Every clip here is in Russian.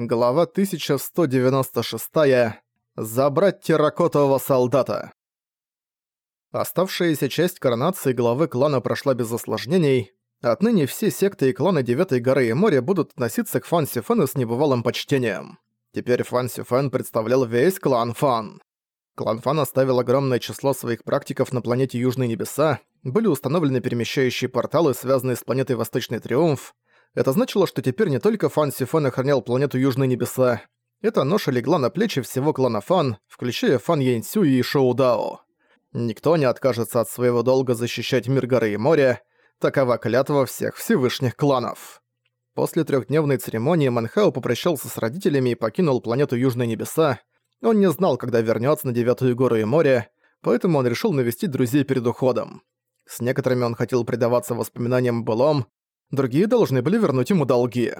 Глава 1196. Забрать терракотового солдата. Оставшаяся часть коронации главы клана прошла без осложнений. Отныне все секты и кланы Девятой горы и моря будут относиться к Фан Сюфену с небывалым почтением. Теперь Фан Сюфен представлял весь клан Фан. Клан Фан оставил огромное число своих практиков на планете Южные Небеса, были установлены перемещающие порталы, связанные с планетой Восточный Триумф. Это значило, что теперь не только Фан Сифен охранял планету Южные Небеса. Эта ноша легла на плечи всего клана Фан, включая Фан Яньсю и Шоу Дао. Никто не откажется от своего долга защищать мир горы и моря. Такова клятва всех Всевышних кланов. После трехдневной церемонии Манхао попрощался с родителями и покинул планету Южные Небеса. Он не знал, когда вернется на Девятую гору и море, поэтому он решил навестить друзей перед уходом. С некоторыми он хотел предаваться воспоминаниям былом, другие должны были вернуть ему долги.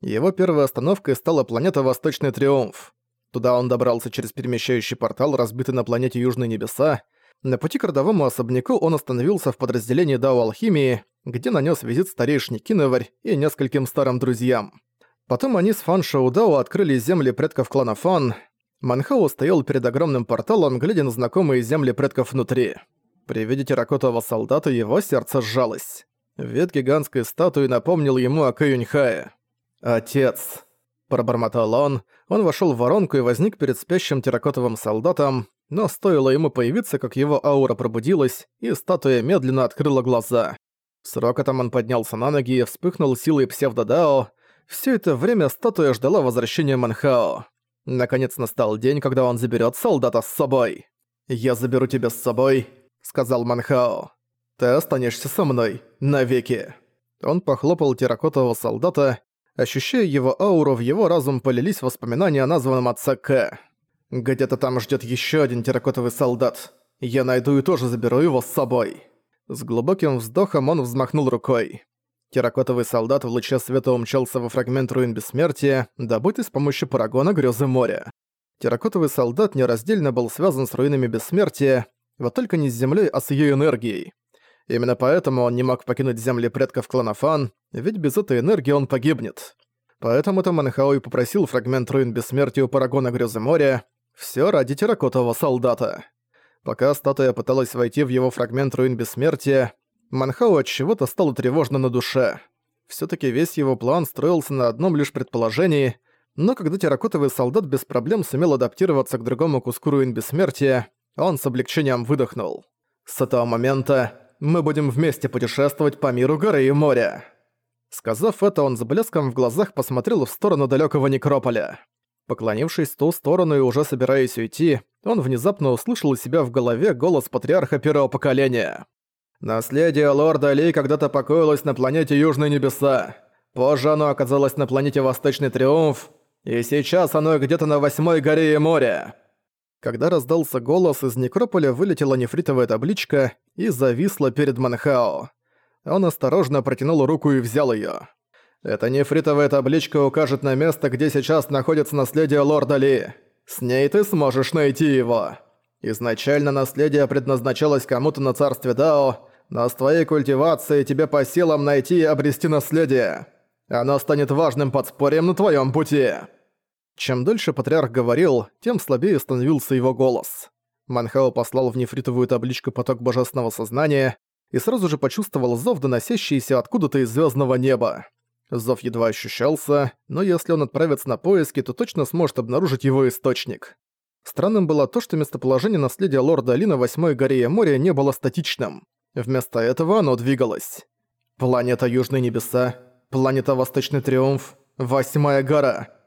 Его первой остановкой стала планета Восточный Триумф. Туда он добрался через перемещающий портал, разбитый на планете Южные Небеса. На пути к родовому особняку он остановился в подразделении Дао Алхимии, где нанес визит старейшине Киноварь и нескольким старым друзьям. Потом они с Фан Шоудао открыли земли предков клана Фан. Манхао стоял перед огромным порталом, глядя на знакомые земли предков внутри. При виде терракотового солдата его сердце сжалось. Вид гигантской статуи напомнил ему о Каюньхае. «Отец!» – пробормотал он. Он вошел в воронку и возник перед спящим терракотовым солдатом, но стоило ему появиться, как его аура пробудилась, и статуя медленно открыла глаза. С рокотом он поднялся на ноги и вспыхнул силой псевдодао. Все это время статуя ждала возвращения Манхао. Наконец настал день, когда он заберет солдата с собой. «Я заберу тебя с собой», сказал Манхао. «Ты останешься со мной. Навеки». Он похлопал терракотового солдата. Ощущая его ауру, в его разум полились воспоминания о названном отце К. «Где-то там ждет еще один терракотовый солдат. Я найду и тоже заберу его с собой». С глубоким вздохом он взмахнул рукой. Терракотовый солдат в луче света умчался во фрагмент руин бессмертия, добытый с помощью парагона грёзы моря. Терракотовый солдат нераздельно был связан с руинами бессмертия, вот только не с Землей, а с ее энергией. Именно поэтому он не мог покинуть земли предков клана Фан, ведь без этой энергии он погибнет. Поэтому-то Манхао и попросил фрагмент руин бессмертия у Парагона Грёзы моря, все ради терракотового солдата. Пока статуя пыталась войти в его фрагмент руин бессмертия, Манхао от чего-то стало тревожно на душе. все таки весь его план строился на одном лишь предположении, но когда терракотовый солдат без проблем сумел адаптироваться к другому куску руин бессмертия, он с облегчением выдохнул. «С этого момента мы будем вместе путешествовать по миру горы и моря». Сказав это, он с блеском в глазах посмотрел в сторону далекого некрополя. Поклонившись в ту сторону и уже собираясь уйти, он внезапно услышал у себя в голове голос патриарха первого поколения. «Наследие лорда Ли когда-то покоилось на планете Южные Небеса. Позже оно оказалось на планете Восточный Триумф, и сейчас оно где-то на Восьмой горе и море. Когда раздался голос, из некрополя вылетела нефритовая табличка и зависла перед Манхао. Он осторожно протянул руку и взял её. «Эта нефритовая табличка укажет на место, где сейчас находится наследие лорда Ли. С ней ты сможешь найти его. Изначально наследие предназначалось кому-то на царстве Дао, но с твоей культивацией тебе по силам найти и обрести наследие. Оно станет важным подспорьем на твоём пути». Чем дольше патриарх говорил, тем слабее становился его голос. Манхао послал в нефритовую табличку поток божественного сознания и сразу же почувствовал зов, доносящийся откуда-то из звездного неба. Зов едва ощущался, но если он отправится на поиски, то точно сможет обнаружить его источник. Странным было то, что местоположение наследия лорда Али на Восьмой горе и море не было статичным. Вместо этого оно двигалось. Планета Южные Небеса, планета Восточный Триумф, Восьмая гора —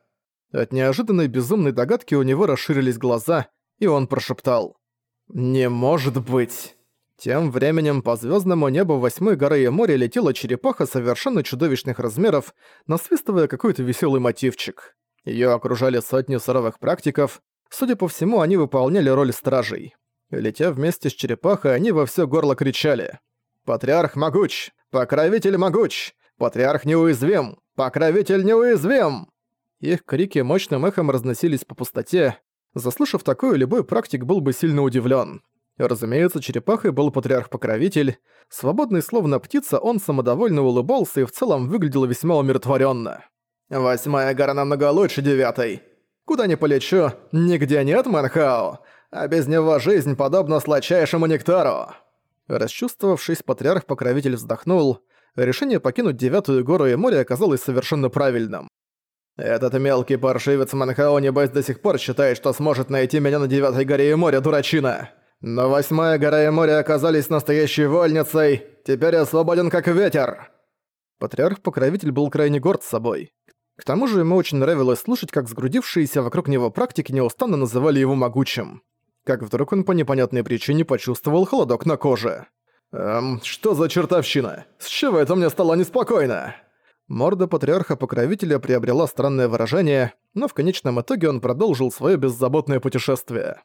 от неожиданной безумной догадки у него расширились глаза, и он прошептал. «Не может быть!» Тем временем по звездному небу восьмой горы и моря летела черепаха совершенно чудовищных размеров, насвистывая какой-то веселый мотивчик. Ее окружали сотни суровых практиков, судя по всему, они выполняли роль стражей. Летя вместе с черепахой, они во все горло кричали. «Патриарх могуч! Покровитель могуч! Патриарх неуязвим! Покровитель неуязвим!» Их крики мощным эхом разносились по пустоте. Заслышав такое, любой практик был бы сильно удивлен. Разумеется, черепахой был патриарх-покровитель. Свободный словно птица, он самодовольно улыбался и в целом выглядел весьма умиротворенно. Восьмая гора намного лучше девятой. Куда ни полечу, нигде нет Манхао, а без него жизнь подобна сладчайшему нектару». Расчувствовавшись, патриарх-покровитель вздохнул. Решение покинуть Девятую гору и море оказалось совершенно правильным. «Этот мелкий паршивец Манхао небось до сих пор считает, что сможет найти меня на Девятой горе и море, дурачина. Но Восьмая гора и море оказались настоящей вольницей. Теперь я свободен как ветер». Патриарх-покровитель был крайне горд собой. К тому же ему очень нравилось слушать, как сгрудившиеся вокруг него практики неустанно называли его могучим. Как вдруг он по непонятной причине почувствовал холодок на коже. «Эм, что за чертовщина? С чего это мне стало неспокойно?» Морда патриарха-покровителя приобрела странное выражение, но в конечном итоге он продолжил свое беззаботное путешествие.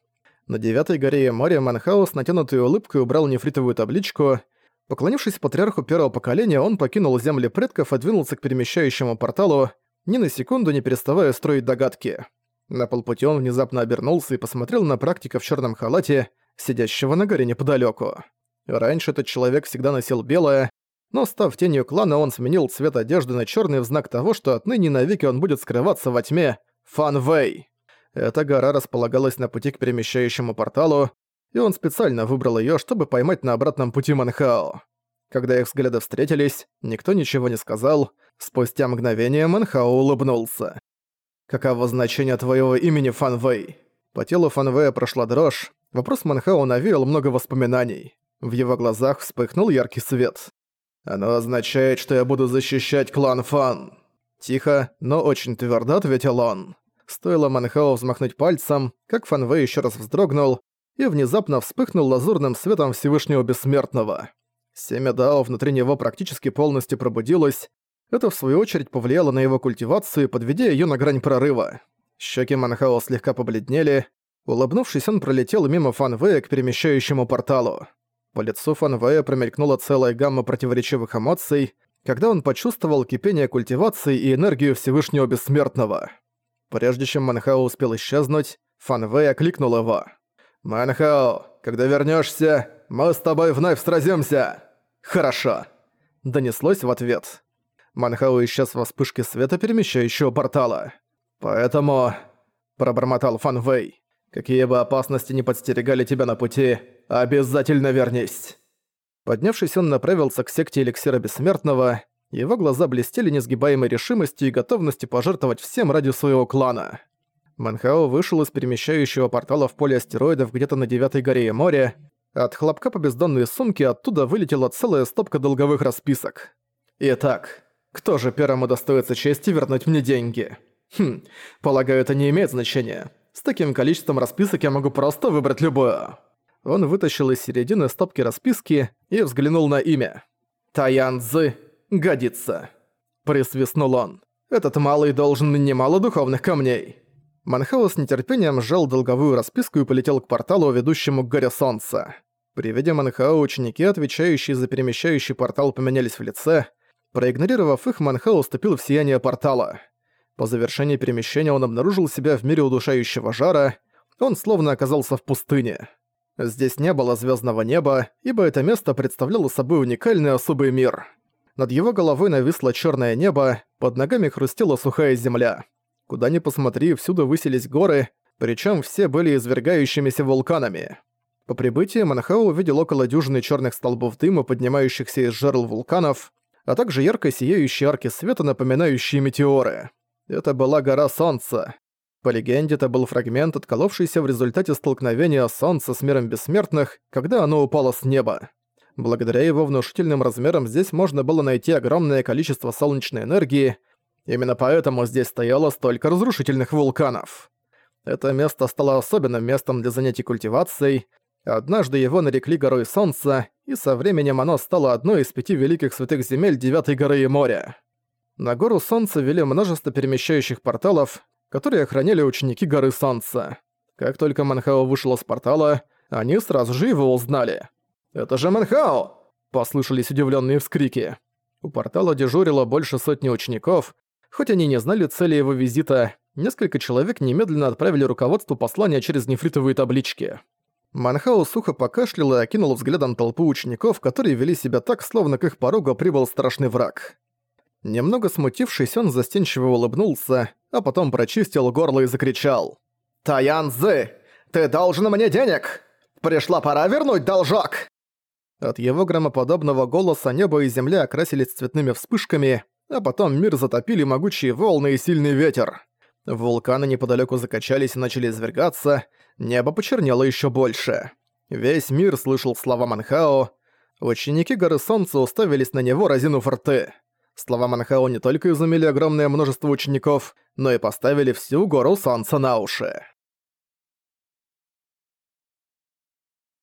На девятой горе моря Манхаус натянутой улыбкой убрал нефритовую табличку. Поклонившись патриарху первого поколения, он покинул земли предков и двинулся к перемещающему порталу, ни на секунду не переставая строить догадки. На полпути он внезапно обернулся и посмотрел на практика в черном халате, сидящего на горе неподалеку. Раньше этот человек всегда носил белое, но став тенью клана, он сменил цвет одежды на черный в знак того, что отныне навеки он будет скрываться во тьме Фан Вэй. Эта гора располагалась на пути к перемещающему порталу, и он специально выбрал ее, чтобы поймать на обратном пути Манхао. Когда их взгляды встретились, никто ничего не сказал, Спустя мгновение Манхао улыбнулся. «Каково значение твоего имени, Фан Вэй?» По телу Фан Вэя прошла дрожь. Вопрос Манхао навеял много воспоминаний. В его глазах вспыхнул яркий свет. «Оно означает, что я буду защищать клан Фан!» Тихо, но очень твердо ответил он. Стоило Манхао взмахнуть пальцем, как Фан Вэй еще раз вздрогнул и внезапно вспыхнул лазурным светом Всевышнего Бессмертного. Семя Дао внутри него практически полностью пробудилось, это в свою очередь повлияло на его культивацию, подведя её на грань прорыва. Щеки Манхао слегка побледнели. Улыбнувшись, он пролетел мимо Фанвея к перемещающему порталу. По лицу Фанвея промелькнула целая гамма противоречивых эмоций, когда он почувствовал кипение культивации и энергию Всевышнего Бессмертного. Прежде чем Манхао успел исчезнуть, Фанвей окликнул его. «Манхао, когда вернёшься, мы с тобой вновь сразимся!» «Хорошо!» Донеслось в ответ. Манхау исчез во вспышке света перемещающего портала. «Поэтому...» – пробормотал Фан Вэй. «Какие бы опасности не подстерегали тебя на пути, обязательно вернись!» Поднявшись, он направился к секте Эликсира Бессмертного. Его глаза блестели несгибаемой решимостью и готовностью пожертвовать всем ради своего клана. Манхао вышел из перемещающего портала в поле астероидов где-то на девятой горе и море. От хлопка по бездонной сумке оттуда вылетела целая стопка долговых расписок. Итак, кто же первому достоится чести вернуть мне деньги? Хм, полагаю, это не имеет значения. С таким количеством расписок я могу просто выбрать любое. Он вытащил из середины стопки расписки и взглянул на имя. Таян Цзы годится. Присвистнул он. Этот малый должен немало духовных камней. Манхаус с нетерпением сжал долговую расписку и полетел к порталу, ведущему к горе солнца. При виде Манхао ученики, отвечающие за перемещающий портал, поменялись в лице. Проигнорировав их, Манхау уступил в сияние портала. По завершении перемещения он обнаружил себя в мире удушающего жара, он словно оказался в пустыне. Здесь не было звездного неба, ибо это место представляло собой уникальный особый мир. Над его головой нависло черное небо, под ногами хрустела сухая земля. Куда ни посмотри, всюду высились горы, причем все были извергающимися вулканами. По прибытии Манхау увидел около дюжины черных столбов дыма, поднимающихся из жерл вулканов, а также ярко сияющие арки света, напоминающие метеоры. Это была гора Солнца. По легенде, это был фрагмент, отколовшийся в результате столкновения Солнца с миром бессмертных, когда оно упало с неба. Благодаря его внушительным размерам здесь можно было найти огромное количество солнечной энергии, именно поэтому здесь стояло столько разрушительных вулканов. Это место стало особенным местом для занятий культивацией, Однажды его нарекли Горой Солнца, и со временем оно стало одной из пяти великих святых земель Девятой горы и моря. На Гору Солнца вели множество перемещающих порталов, которые охраняли ученики Горы Солнца. Как только Манхао вышел из портала, они сразу же его узнали. «Это же Манхао!» – послышались удивленные вскрики. У портала дежурило больше сотни учеников. Хоть они не знали цели его визита, несколько человек немедленно отправили руководству послания через нефритовые таблички. Манхао сухо покашлял и окинул взглядом толпу учеников, которые вели себя так, словно к их порогу прибыл страшный враг. Немного смутившись, он застенчиво улыбнулся, а потом прочистил горло и закричал. «Таян Зы, ты должен мне денег! Пришла пора вернуть должок!» От его громоподобного голоса небо и земля окрасились цветными вспышками, а потом мир затопили могучие волны и сильный ветер. Вулканы неподалеку закачались и начали извергаться, небо почернело еще больше. Весь мир слышал слова Манхао. Ученики Горы Солнца уставились на него, разинув рты. Слова Манхао не только изумили огромное множество учеников, но и поставили всю Гору Солнца на уши.